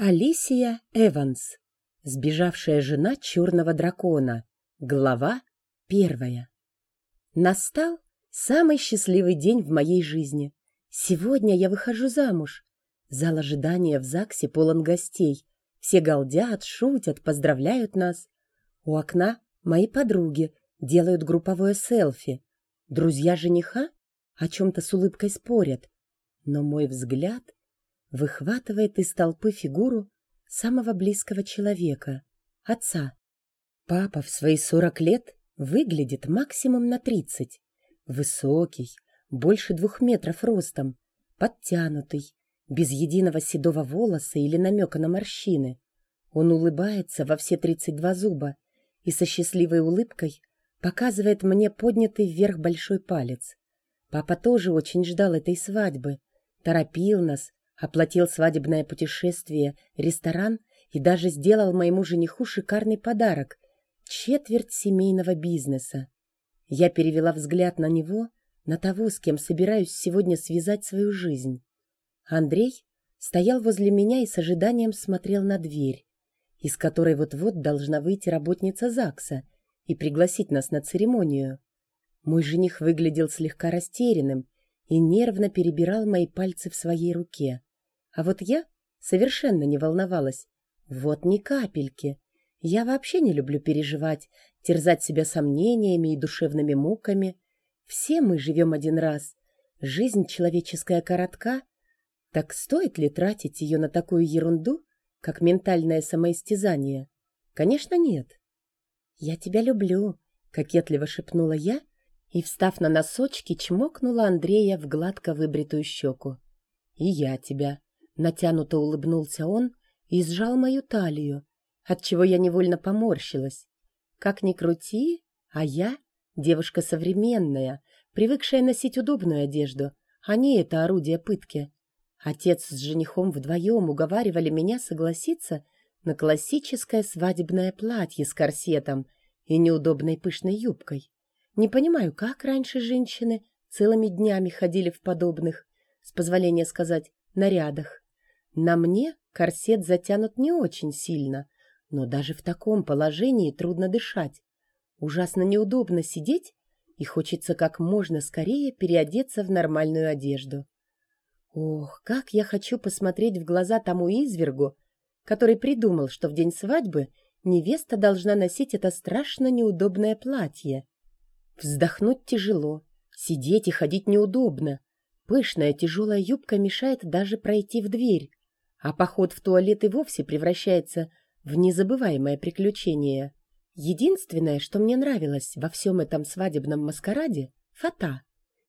Алисия Эванс. Сбежавшая жена черного дракона. Глава первая. Настал самый счастливый день в моей жизни. Сегодня я выхожу замуж. Зал ожидания в ЗАГСе полон гостей. Все галдят, шутят, поздравляют нас. У окна мои подруги делают групповое селфи. Друзья жениха о чем-то с улыбкой спорят. Но мой взгляд выхватывает из толпы фигуру самого близкого человека — отца. Папа в свои сорок лет выглядит максимум на тридцать. Высокий, больше двух метров ростом, подтянутый, без единого седого волоса или намека на морщины. Он улыбается во все тридцать два зуба и со счастливой улыбкой показывает мне поднятый вверх большой палец. Папа тоже очень ждал этой свадьбы, торопил нас, оплатил свадебное путешествие, ресторан и даже сделал моему жениху шикарный подарок — четверть семейного бизнеса. Я перевела взгляд на него, на того, с кем собираюсь сегодня связать свою жизнь. Андрей стоял возле меня и с ожиданием смотрел на дверь, из которой вот-вот должна выйти работница ЗАГСа и пригласить нас на церемонию. Мой жених выглядел слегка растерянным и нервно перебирал мои пальцы в своей руке. А вот я совершенно не волновалась. Вот ни капельки. Я вообще не люблю переживать, терзать себя сомнениями и душевными муками. Все мы живем один раз. Жизнь человеческая коротка. Так стоит ли тратить ее на такую ерунду, как ментальное самоистязание? Конечно, нет. «Я тебя люблю», — кокетливо шепнула я и, встав на носочки, чмокнула Андрея в гладко выбритую щеку. «И я тебя», Натянуто улыбнулся он и сжал мою талию, отчего я невольно поморщилась. Как ни крути, а я девушка современная, привыкшая носить удобную одежду, а не это орудие пытки. Отец с женихом вдвоем уговаривали меня согласиться на классическое свадебное платье с корсетом и неудобной пышной юбкой. Не понимаю, как раньше женщины целыми днями ходили в подобных, с позволения сказать, нарядах. На мне корсет затянут не очень сильно, но даже в таком положении трудно дышать. Ужасно неудобно сидеть, и хочется как можно скорее переодеться в нормальную одежду. Ох, как я хочу посмотреть в глаза тому извергу, который придумал, что в день свадьбы невеста должна носить это страшно неудобное платье. Вздохнуть тяжело, сидеть и ходить неудобно. Пышная тяжелая юбка мешает даже пройти в дверь а поход в туалет и вовсе превращается в незабываемое приключение. Единственное, что мне нравилось во всем этом свадебном маскараде — фата.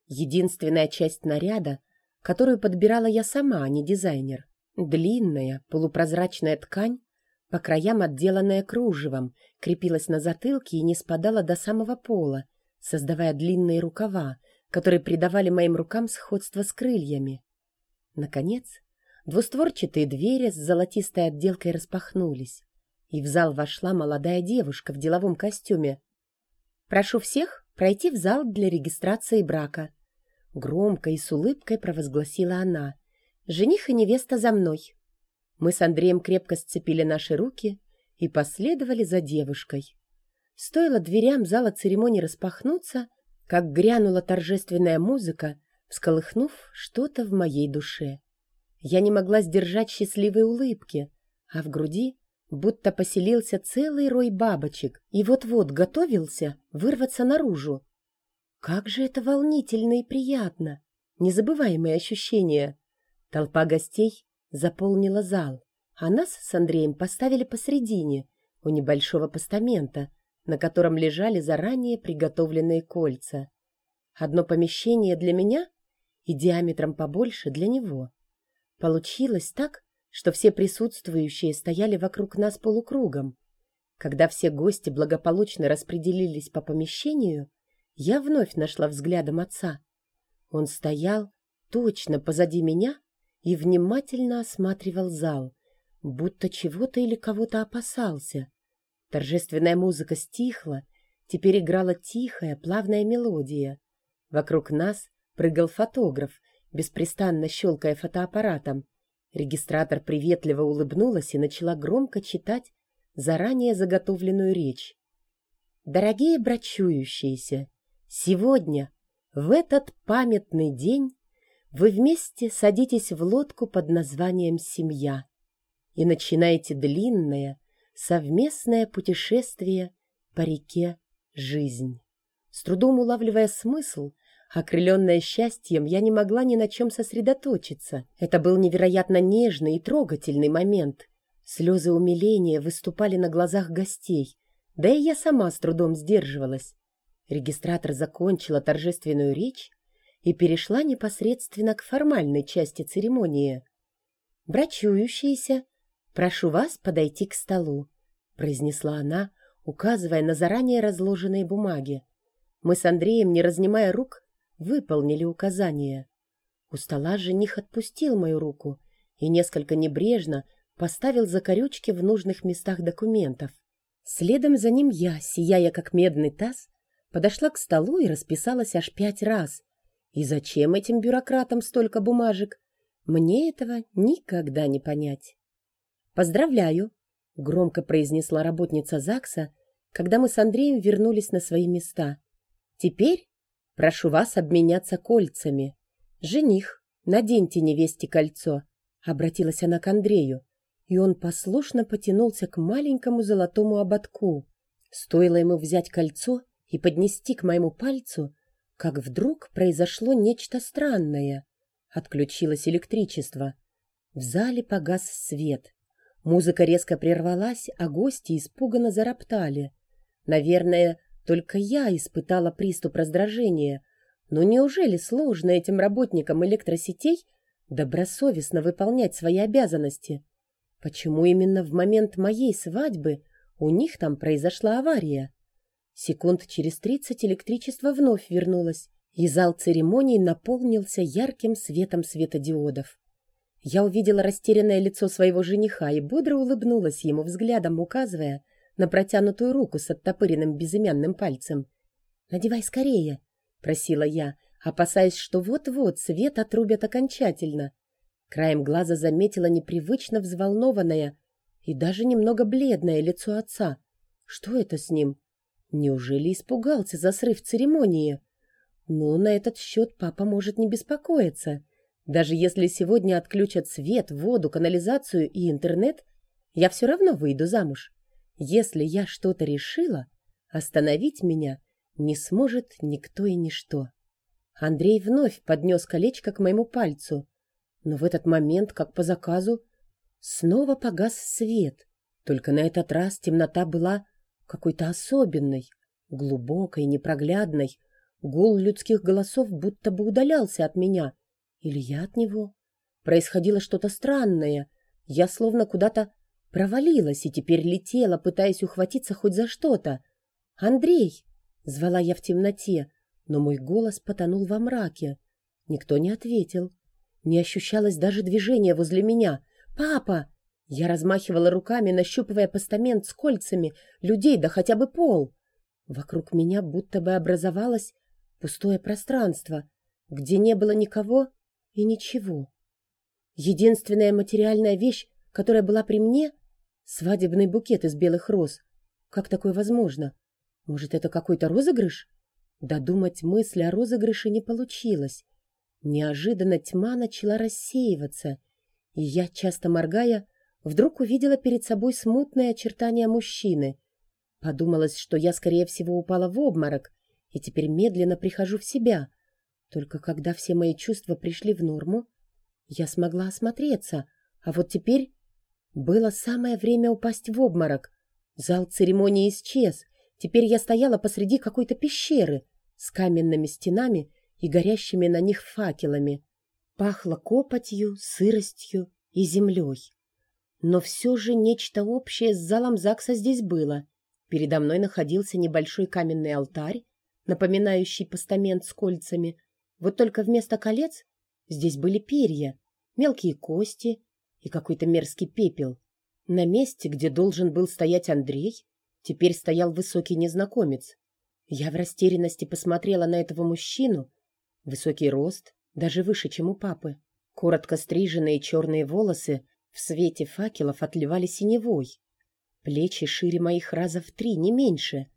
Единственная часть наряда, которую подбирала я сама, а не дизайнер. Длинная, полупрозрачная ткань, по краям отделанная кружевом, крепилась на затылке и не спадала до самого пола, создавая длинные рукава, которые придавали моим рукам сходство с крыльями. Наконец, Двустворчатые двери с золотистой отделкой распахнулись, и в зал вошла молодая девушка в деловом костюме. «Прошу всех пройти в зал для регистрации брака», — громко и с улыбкой провозгласила она. «Жених и невеста за мной». Мы с Андреем крепко сцепили наши руки и последовали за девушкой. Стоило дверям зала церемонии распахнуться, как грянула торжественная музыка, всколыхнув что-то в моей душе. Я не могла сдержать счастливой улыбки, а в груди будто поселился целый рой бабочек и вот-вот готовился вырваться наружу. Как же это волнительно и приятно! Незабываемые ощущения. Толпа гостей заполнила зал, а нас с Андреем поставили посредине, у небольшого постамента, на котором лежали заранее приготовленные кольца. Одно помещение для меня и диаметром побольше для него. Получилось так, что все присутствующие стояли вокруг нас полукругом. Когда все гости благополучно распределились по помещению, я вновь нашла взглядом отца. Он стоял точно позади меня и внимательно осматривал зал, будто чего-то или кого-то опасался. Торжественная музыка стихла, теперь играла тихая, плавная мелодия. Вокруг нас прыгал фотограф, беспрестанно щелкая фотоаппаратом, Регистратор приветливо улыбнулась и начала громко читать заранее заготовленную речь. «Дорогие брачующиеся, сегодня, в этот памятный день, вы вместе садитесь в лодку под названием «Семья» и начинаете длинное, совместное путешествие по реке «Жизнь». С трудом улавливая смысл, окрыленная счастьем, я не могла ни на чем сосредоточиться. Это был невероятно нежный и трогательный момент. Слезы умиления выступали на глазах гостей, да и я сама с трудом сдерживалась. Регистратор закончила торжественную речь и перешла непосредственно к формальной части церемонии. «Брачующиеся, прошу вас подойти к столу», — произнесла она, указывая на заранее разложенные бумаги. Мы с Андреем, не разнимая рук, выполнили указание. У стола жених отпустил мою руку и несколько небрежно поставил закорючки в нужных местах документов. Следом за ним я, сияя как медный таз, подошла к столу и расписалась аж пять раз, и зачем этим бюрократам столько бумажек? Мне этого никогда не понять. «Поздравляю!» — громко произнесла работница ЗАГСа, когда мы с Андреем вернулись на свои места. «Теперь прошу вас обменяться кольцами. Жених, наденьте невесте кольцо!» — обратилась она к Андрею, и он послушно потянулся к маленькому золотому ободку. Стоило ему взять кольцо и поднести к моему пальцу, как вдруг произошло нечто странное. Отключилось электричество. В зале погас свет. Музыка резко прервалась, а гости испуганно зароптали. Наверное, только я испытала приступ раздражения. Но неужели сложно этим работникам электросетей добросовестно выполнять свои обязанности? Почему именно в момент моей свадьбы у них там произошла авария? Секунд через тридцать электричество вновь вернулось, и зал церемоний наполнился ярким светом светодиодов. Я увидела растерянное лицо своего жениха и бодро улыбнулась ему взглядом, указывая на протянутую руку с оттопыренным безымянным пальцем. «Надевай скорее», — просила я, опасаясь, что вот-вот свет отрубят окончательно. Краем глаза заметила непривычно взволнованное и даже немного бледное лицо отца. Что это с ним? Неужели испугался за срыв церемонии? Но на этот счет папа может не беспокоиться. Даже если сегодня отключат свет, воду, канализацию и интернет, я все равно выйду замуж. Если я что-то решила, остановить меня не сможет никто и ничто. Андрей вновь поднес колечко к моему пальцу, но в этот момент, как по заказу, снова погас свет. Только на этот раз темнота была какой-то особенной, глубокой, непроглядной. Гул людских голосов будто бы удалялся от меня. Или я от него. Происходило что-то странное. Я словно куда-то провалилась и теперь летела, пытаясь ухватиться хоть за что-то. «Андрей!» — звала я в темноте, но мой голос потонул во мраке. Никто не ответил. Не ощущалось даже движения возле меня. «Папа!» Я размахивала руками, нащупывая постамент с кольцами, людей, да хотя бы пол. Вокруг меня будто бы образовалось пустое пространство, где не было никого и ничего. Единственная материальная вещь, которая была при мне — свадебный букет из белых роз. Как такое возможно? Может, это какой-то розыгрыш? Додумать мысли о розыгрыше не получилось. Неожиданно тьма начала рассеиваться, и я, часто моргая, вдруг увидела перед собой смутные очертания мужчины. Подумалось, что я, скорее всего, упала в обморок и теперь медленно прихожу в себя. Только когда все мои чувства пришли в норму, я смогла осмотреться, а вот теперь было самое время упасть в обморок. Зал церемонии исчез. Теперь я стояла посреди какой-то пещеры с каменными стенами и горящими на них факелами. Пахло копотью, сыростью и землей. Но все же нечто общее с залом ЗАГСа здесь было. Передо мной находился небольшой каменный алтарь, напоминающий постамент с кольцами. Вот только вместо колец здесь были перья, мелкие кости и какой-то мерзкий пепел. На месте, где должен был стоять Андрей, теперь стоял высокий незнакомец. Я в растерянности посмотрела на этого мужчину. Высокий рост, даже выше, чем у папы. Коротко стриженные черные волосы в свете факелов отливали синевой. Плечи шире моих раза в три, не меньше.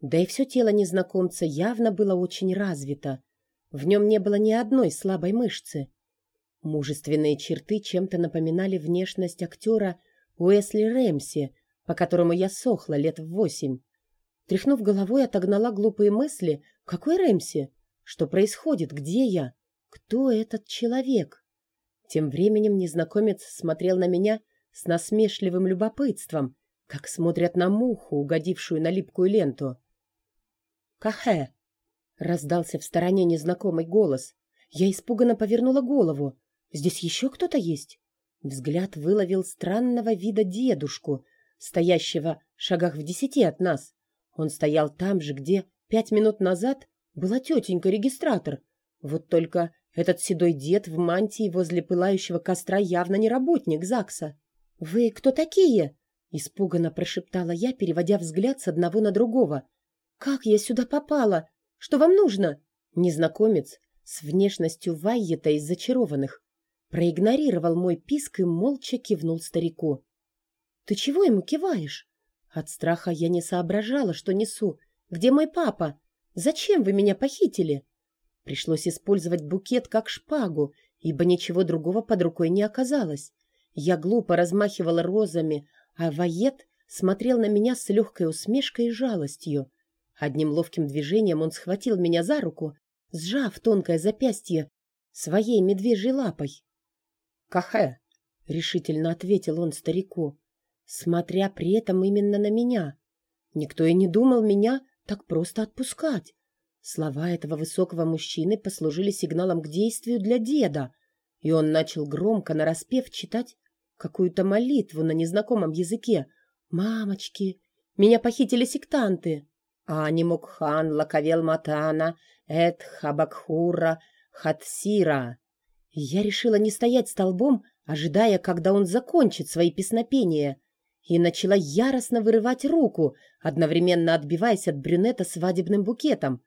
Да и все тело незнакомца явно было очень развито. В нем не было ни одной слабой мышцы. Мужественные черты чем-то напоминали внешность актера Уэсли Рэмси, по которому я сохла лет в восемь. Тряхнув головой, отогнала глупые мысли. Какой Рэмси? Что происходит? Где я? Кто этот человек? Тем временем незнакомец смотрел на меня с насмешливым любопытством, как смотрят на муху, угодившую на липкую ленту. «Кахе!» — раздался в стороне незнакомый голос. Я испуганно повернула голову. «Здесь еще кто-то есть?» Взгляд выловил странного вида дедушку, стоящего в шагах в десяти от нас. Он стоял там же, где пять минут назад была тетенька-регистратор. Вот только этот седой дед в мантии возле пылающего костра явно не работник ЗАГСа. «Вы кто такие?» — испуганно прошептала я, переводя взгляд с одного на другого. «Как я сюда попала? Что вам нужно?» Незнакомец с внешностью Вайета из зачарованных проигнорировал мой писк и молча кивнул старику. «Ты чего ему киваешь?» От страха я не соображала, что несу. «Где мой папа? Зачем вы меня похитили?» Пришлось использовать букет как шпагу, ибо ничего другого под рукой не оказалось. Я глупо размахивала розами, а Вает смотрел на меня с легкой усмешкой и жалостью. Одним ловким движением он схватил меня за руку, сжав тонкое запястье своей медвежьей лапой. «Кахе!» — решительно ответил он старику, смотря при этом именно на меня. Никто и не думал меня так просто отпускать. Слова этого высокого мужчины послужили сигналом к действию для деда, и он начал громко нараспев читать какую-то молитву на незнакомом языке. «Мамочки! Меня похитили сектанты!» «Анимукхан лакавел матана, эт хабакхура хатсира!» Я решила не стоять столбом, ожидая, когда он закончит свои песнопения, и начала яростно вырывать руку, одновременно отбиваясь от брюнета свадебным букетом.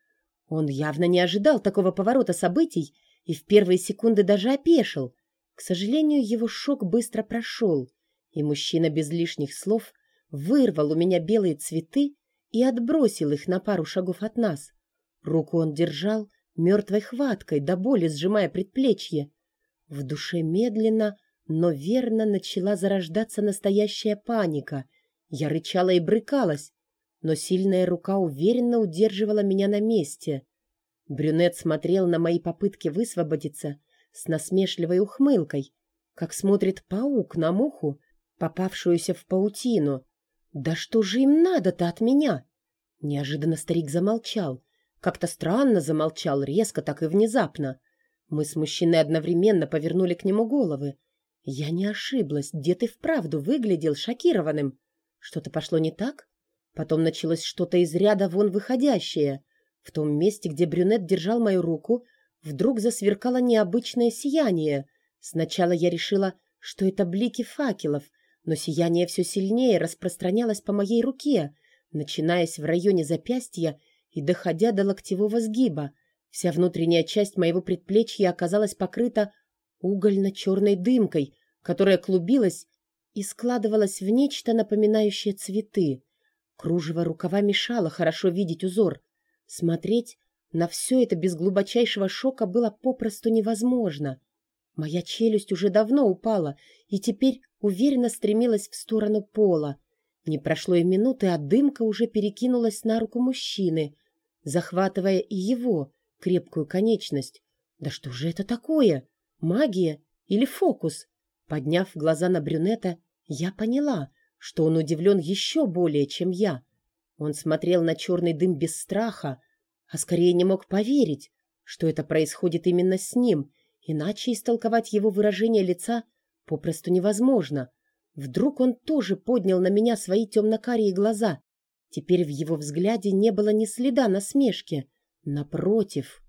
Он явно не ожидал такого поворота событий и в первые секунды даже опешил. К сожалению, его шок быстро прошел, и мужчина без лишних слов вырвал у меня белые цветы и отбросил их на пару шагов от нас. Руку он держал мертвой хваткой, до боли сжимая предплечье. В душе медленно, но верно начала зарождаться настоящая паника. Я рычала и брыкалась, но сильная рука уверенно удерживала меня на месте. Брюнет смотрел на мои попытки высвободиться с насмешливой ухмылкой, как смотрит паук на муху, попавшуюся в паутину. «Да что же им надо-то от меня?» Неожиданно старик замолчал. Как-то странно замолчал, резко так и внезапно. Мы с мужчиной одновременно повернули к нему головы. Я не ошиблась, дед и вправду выглядел шокированным. Что-то пошло не так? Потом началось что-то из ряда вон выходящее. В том месте, где брюнет держал мою руку, вдруг засверкало необычное сияние. Сначала я решила, что это блики факелов, но сияние все сильнее распространялось по моей руке, начинаясь в районе запястья и доходя до локтевого сгиба. Вся внутренняя часть моего предплечья оказалась покрыта угольно-черной дымкой, которая клубилась и складывалась в нечто напоминающее цветы. Кружево рукава мешало хорошо видеть узор. Смотреть на все это без глубочайшего шока было попросту невозможно. Моя челюсть уже давно упала и теперь уверенно стремилась в сторону пола. Не прошло и минуты, а дымка уже перекинулась на руку мужчины, захватывая и его крепкую конечность. Да что же это такое? Магия или фокус? Подняв глаза на брюнета, я поняла, что он удивлен еще более, чем я. Он смотрел на черный дым без страха, а скорее не мог поверить, что это происходит именно с ним, иначе истолковать его выражение лица попросту невозможно. Вдруг он тоже поднял на меня свои темно-карие глаза. Теперь в его взгляде не было ни следа насмешки. Напротив,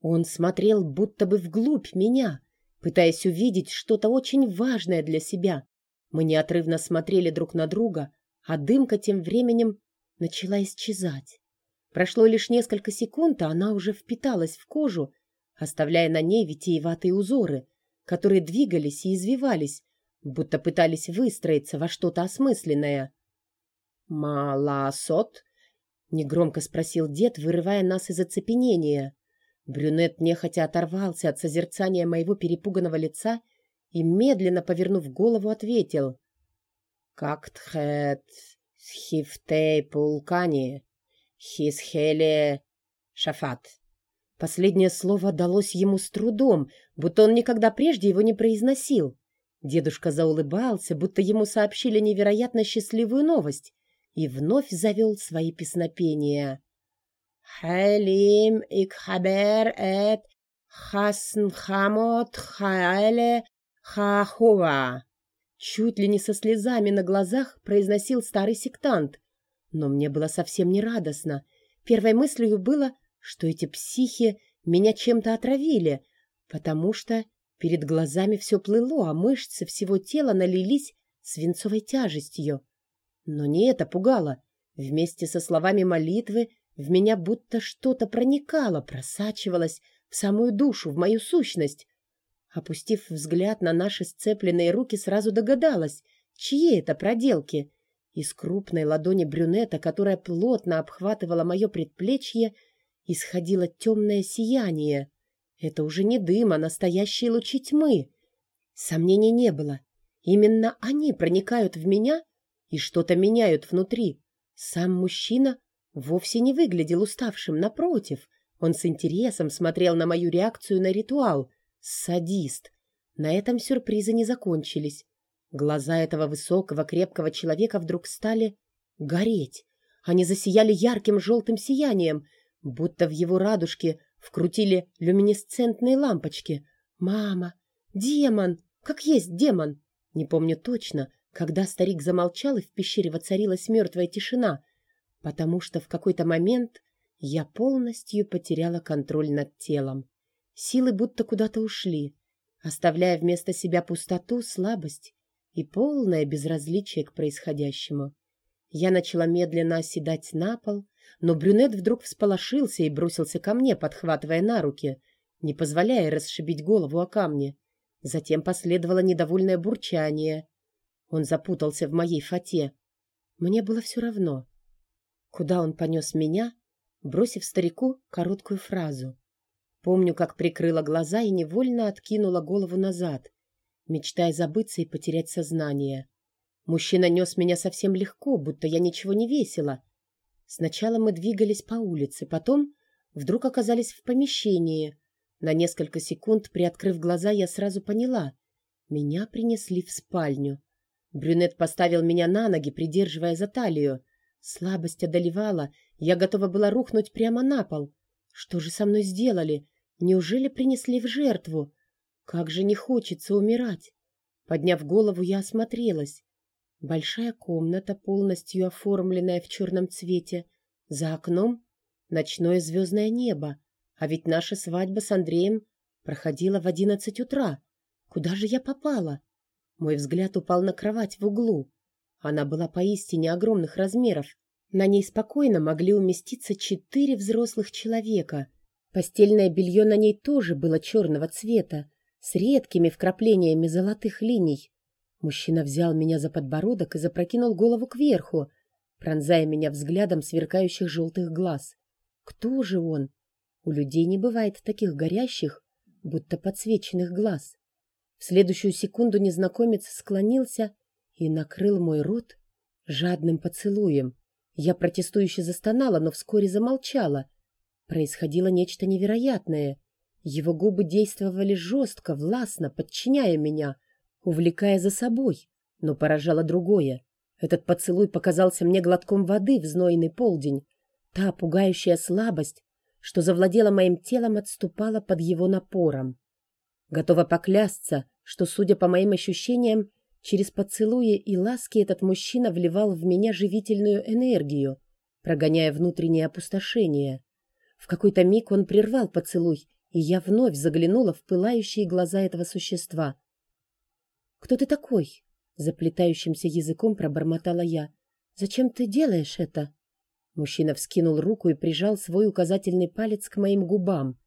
он смотрел будто бы вглубь меня, пытаясь увидеть что-то очень важное для себя. Мы неотрывно смотрели друг на друга, а дымка тем временем начала исчезать. Прошло лишь несколько секунд, а она уже впиталась в кожу, оставляя на ней витиеватые узоры. которые двигались и извивались, будто пытались выстроиться во что-то осмысленное. «Маласот?» — негромко спросил дед, вырывая нас из оцепенения. Брюнет нехотя оторвался от созерцания моего перепуганного лица и, медленно повернув голову, ответил. «Как тхэт хифтей пулкани, хисхеле шафат». Последнее слово далось ему с трудом, будто он никогда прежде его не произносил. Дедушка заулыбался, будто ему сообщили невероятно счастливую новость, и вновь завел свои песнопения. «Халим икхабер эт хаснхамот хаэле хахува». Чуть ли не со слезами на глазах произносил старый сектант. Но мне было совсем не радостно. Первой мыслью было, что эти психи меня чем-то отравили, потому что перед глазами все плыло, а мышцы всего тела налились свинцовой тяжестью. Но не это пугало. Вместе со словами молитвы в меня будто что-то проникало, просачивалось в самую душу, в мою сущность. Опустив взгляд на наши сцепленные руки, сразу догадалась, чьи это проделки. Из крупной ладони брюнета, которая плотно обхватывала мое предплечье, исходило темное сияние. Это уже не дым, а настоящие лучи тьмы. Сомнений не было. Именно они проникают в меня и что-то меняют внутри. Сам мужчина вовсе не выглядел уставшим, напротив. Он с интересом смотрел на мою реакцию на ритуал. Садист. На этом сюрпризы не закончились. Глаза этого высокого, крепкого человека вдруг стали гореть. Они засияли ярким желтым сиянием, будто в его радужке вкрутили люминесцентные лампочки. «Мама! Демон! Как есть демон!» Не помню точно, когда старик замолчал и в пещере воцарилась мертвая тишина, потому что в какой-то момент я полностью потеряла контроль над телом. Силы будто куда-то ушли, оставляя вместо себя пустоту, слабость и полное безразличие к происходящему. Я начала медленно оседать на пол, но брюнет вдруг всполошился и бросился ко мне, подхватывая на руки, не позволяя расшибить голову о камни. Затем последовало недовольное бурчание. Он запутался в моей фате. Мне было все равно. Куда он понес меня, бросив старику короткую фразу. Помню, как прикрыла глаза и невольно откинула голову назад, мечтая забыться и потерять сознание. Мужчина нес меня совсем легко, будто я ничего не весила, Сначала мы двигались по улице, потом вдруг оказались в помещении. На несколько секунд, приоткрыв глаза, я сразу поняла. Меня принесли в спальню. Брюнет поставил меня на ноги, придерживая за талию. Слабость одолевала, я готова была рухнуть прямо на пол. Что же со мной сделали? Неужели принесли в жертву? Как же не хочется умирать! Подняв голову, я осмотрелась. Большая комната, полностью оформленная в черном цвете. За окном ночное звездное небо. А ведь наша свадьба с Андреем проходила в одиннадцать утра. Куда же я попала? Мой взгляд упал на кровать в углу. Она была поистине огромных размеров. На ней спокойно могли уместиться четыре взрослых человека. Постельное белье на ней тоже было черного цвета, с редкими вкраплениями золотых линий. Мужчина взял меня за подбородок и запрокинул голову кверху, пронзая меня взглядом сверкающих желтых глаз. Кто же он? У людей не бывает таких горящих, будто подсвеченных глаз. В следующую секунду незнакомец склонился и накрыл мой рот жадным поцелуем. Я протестующе застонала, но вскоре замолчала. Происходило нечто невероятное. Его губы действовали жестко, властно, подчиняя меня — увлекая за собой, но поражало другое. Этот поцелуй показался мне глотком воды в знойный полдень. Та пугающая слабость, что завладела моим телом, отступала под его напором. Готова поклясться, что, судя по моим ощущениям, через поцелуи и ласки этот мужчина вливал в меня живительную энергию, прогоняя внутреннее опустошение. В какой-то миг он прервал поцелуй, и я вновь заглянула в пылающие глаза этого существа — «Кто ты такой?» Заплетающимся языком пробормотала я. «Зачем ты делаешь это?» Мужчина вскинул руку и прижал свой указательный палец к моим губам.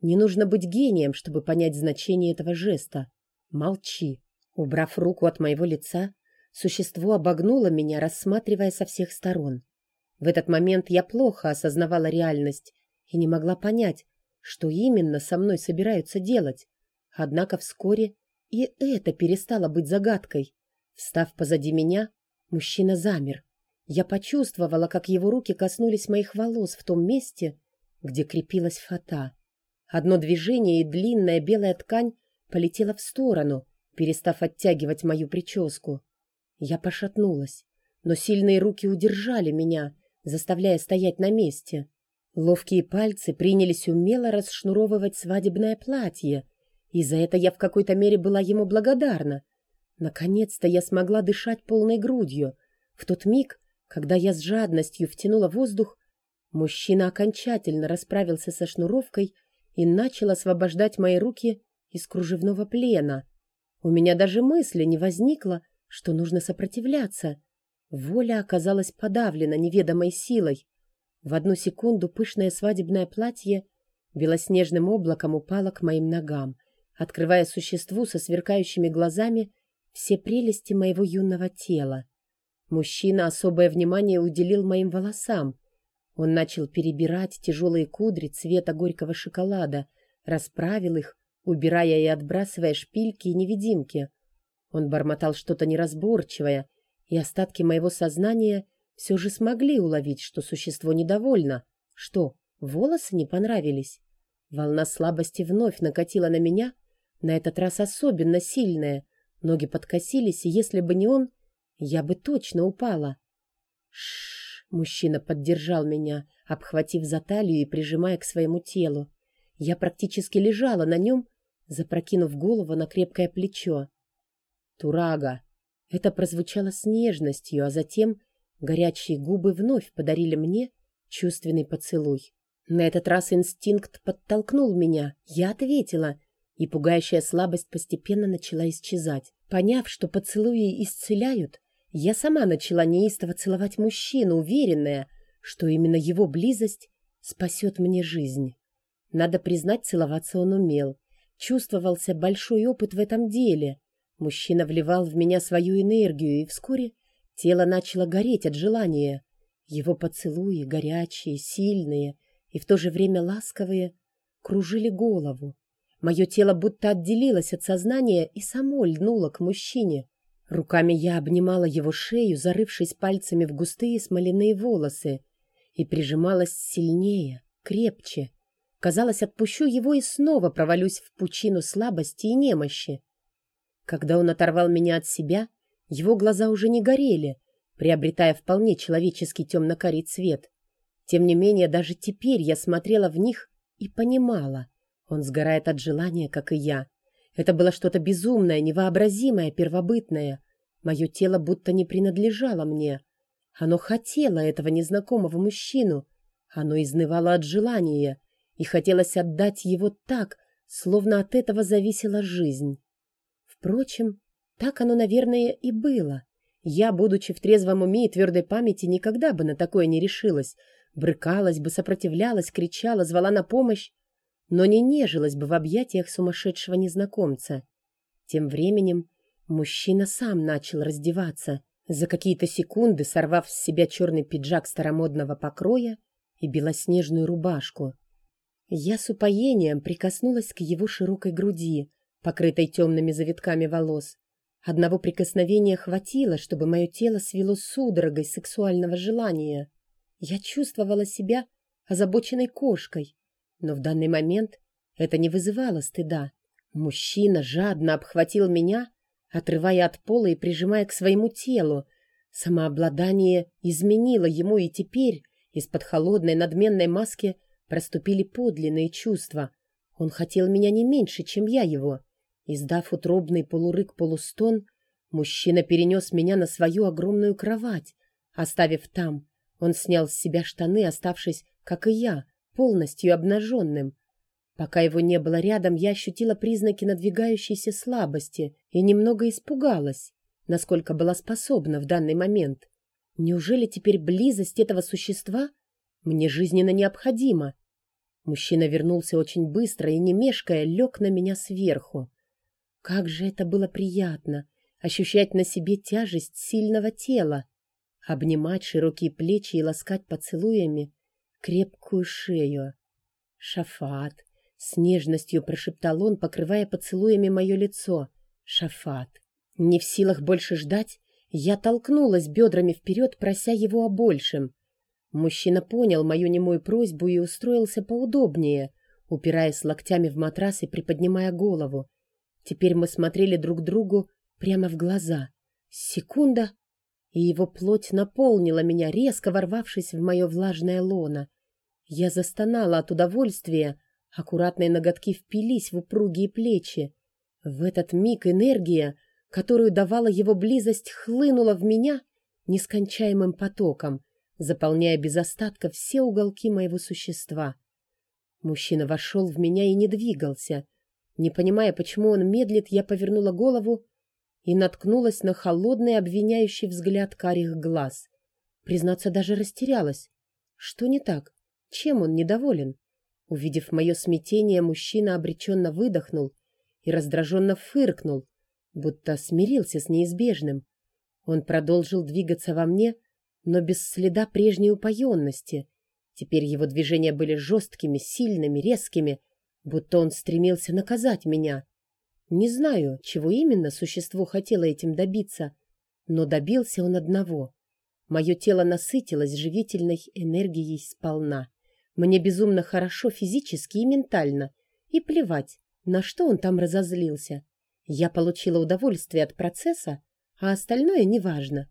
Не нужно быть гением, чтобы понять значение этого жеста. Молчи. Убрав руку от моего лица, существо обогнуло меня, рассматривая со всех сторон. В этот момент я плохо осознавала реальность и не могла понять, что именно со мной собираются делать. Однако вскоре и это перестало быть загадкой. Встав позади меня, мужчина замер. Я почувствовала, как его руки коснулись моих волос в том месте, где крепилась фата. Одно движение, и длинная белая ткань полетела в сторону, перестав оттягивать мою прическу. Я пошатнулась, но сильные руки удержали меня, заставляя стоять на месте. Ловкие пальцы принялись умело расшнуровывать свадебное платье, и за это я в какой-то мере была ему благодарна. Наконец-то я смогла дышать полной грудью. В тот миг, когда я с жадностью втянула воздух, мужчина окончательно расправился со шнуровкой и начал освобождать мои руки из кружевного плена. У меня даже мысли не возникло, что нужно сопротивляться. Воля оказалась подавлена неведомой силой. В одну секунду пышное свадебное платье белоснежным облаком упало к моим ногам, открывая существу со сверкающими глазами все прелести моего юного тела. Мужчина особое внимание уделил моим волосам. Он начал перебирать тяжелые кудри цвета горького шоколада, расправил их, убирая и отбрасывая шпильки и невидимки. Он бормотал что-то неразборчивое, и остатки моего сознания все же смогли уловить, что существо недовольно. Что, волосы не понравились? Волна слабости вновь накатила на меня, на этот раз особенно сильная. Ноги подкосились, и если бы не он, я бы точно упала. Шш, мужчина поддержал меня, обхватив за талию и прижимая к своему телу. Я практически лежала на нем, запрокинув голову на крепкое плечо. «Турага!» Это прозвучало с нежностью, а затем горячие губы вновь подарили мне чувственный поцелуй. На этот раз инстинкт подтолкнул меня. Я ответила, и пугающая слабость постепенно начала исчезать. Поняв, что поцелуи исцеляют, я сама начала неистово целовать мужчину, уверенная, что именно его близость спасет мне жизнь. Надо признать, целоваться он умел. Чувствовался большой опыт в этом деле. Мужчина вливал в меня свою энергию, и вскоре тело начало гореть от желания. Его поцелуи, горячие, сильные и в то же время ласковые, кружили голову. Мое тело будто отделилось от сознания и само льнуло к мужчине. Руками я обнимала его шею, зарывшись пальцами в густые смоляные волосы, и прижималась сильнее, крепче. Казалось, отпущу его и снова провалюсь в пучину слабости и немощи. Когда он оторвал меня от себя, его глаза уже не горели, приобретая вполне человеческий темно-карий цвет. Тем не менее, даже теперь я смотрела в них и понимала, он сгорает от желания, как и я. Это было что-то безумное, невообразимое, первобытное. Мое тело будто не принадлежало мне. Оно хотело этого незнакомого мужчину. Оно изнывало от желания и хотелось отдать его так, словно от этого зависела жизнь. Впрочем, так оно, наверное, и было. Я, будучи в трезвом уме и твердой памяти, никогда бы на такое не решилась. Брыкалась бы, сопротивлялась, кричала, звала на помощь, но не нежилась бы в объятиях сумасшедшего незнакомца. Тем временем мужчина сам начал раздеваться, за какие-то секунды сорвав с себя черный пиджак старомодного покроя и белоснежную рубашку. Я с упоением прикоснулась к его широкой груди, покрытой темными завитками волос. Одного прикосновения хватило, чтобы мое тело свело судорогой сексуального желания. Я чувствовала себя озабоченной кошкой, но в данный момент это не вызывало стыда. Мужчина жадно обхватил меня, отрывая от пола и прижимая к своему телу. Самообладание изменило ему, и теперь из-под холодной надменной маски проступили подлинные чувства. Он хотел меня не меньше, чем я его. Издав утробный полурык-полустон, мужчина перенес меня на свою огромную кровать. Оставив там, он снял с себя штаны, оставшись, как и я, полностью обнаженным. Пока его не было рядом, я ощутила признаки надвигающейся слабости и немного испугалась, насколько была способна в данный момент. Неужели теперь близость этого существа мне жизненно необходима? Мужчина вернулся очень быстро и, не мешкая, лег на меня сверху. Как же это было приятно ощущать на себе тяжесть сильного тела, обнимать широкие плечи и ласкать поцелуями крепкую шею. «Шафат!» — с нежностью прошептал он, покрывая поцелуями мое лицо. «Шафат!» Не в силах больше ждать, я толкнулась бедрами вперед, прося его о большем. Мужчина понял мою немую просьбу и устроился поудобнее, упираясь локтями в матрас и приподнимая голову. Теперь мы смотрели друг другу прямо в глаза. Секунда, и его плоть наполнила меня, резко ворвавшись в мое влажное лоно. Я застонала от удовольствия, аккуратные ноготки впились в упругие плечи. В этот миг энергия, которую давала его близость, хлынула в меня нескончаемым потоком, заполняя без остатка все уголки моего существа. Мужчина вошел в меня и не двигался. Не понимая, почему он медлит, я повернула голову и наткнулась на холодный обвиняющий взгляд карих глаз. Признаться, даже растерялась. Что не так? Чем он недоволен? Увидев мое смятение, мужчина обреченно выдохнул и раздраженно фыркнул, будто смирился с неизбежным. Он продолжил двигаться во мне, но без следа прежней упоенности. Теперь его движения были жесткими, сильными, резкими, будто он стремился наказать меня. Не знаю, чего именно существо хотело этим добиться, но добился он одного. Мое тело насытилось живительной энергией сполна. Мне безумно хорошо физически и ментально, и плевать, на что он там разозлился. Я получила удовольствие от процесса, а остальное неважно.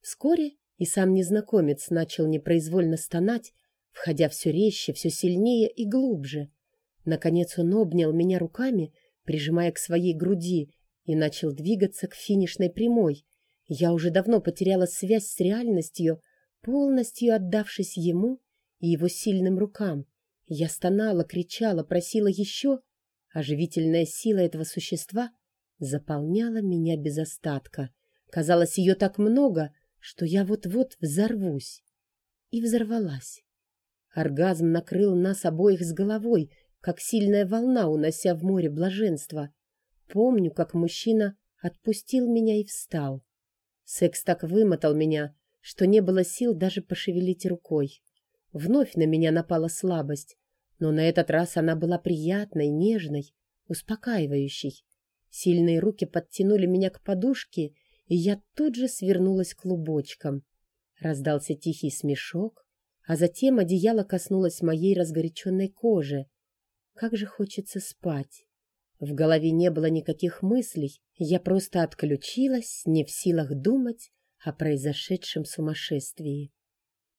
Вскоре и сам незнакомец начал непроизвольно стонать, входя все резче, все сильнее и глубже. Наконец он обнял меня руками, прижимая к своей груди, и начал двигаться к финишной прямой. Я уже давно потеряла связь с реальностью, полностью отдавшись ему и его сильным рукам. Я стонала, кричала, просила еще. Оживительная сила этого существа заполняла меня без остатка. Казалось, ее так много, что я вот-вот взорвусь. И взорвалась. Оргазм накрыл нас обоих с головой, как сильная волна, унося в море блаженства. Помню, как мужчина отпустил меня и встал. Секс так вымотал меня, что не было сил даже пошевелить рукой. Вновь на меня напала слабость, но на этот раз она была приятной, нежной, успокаивающей. Сильные руки подтянули меня к подушке, и я тут же свернулась клубочком. Раздался тихий смешок, а затем одеяло коснулось моей разгоряченной кожи. Как же хочется спать. В голове не было никаких мыслей, я просто отключилась, не в силах думать о произошедшем сумасшествии.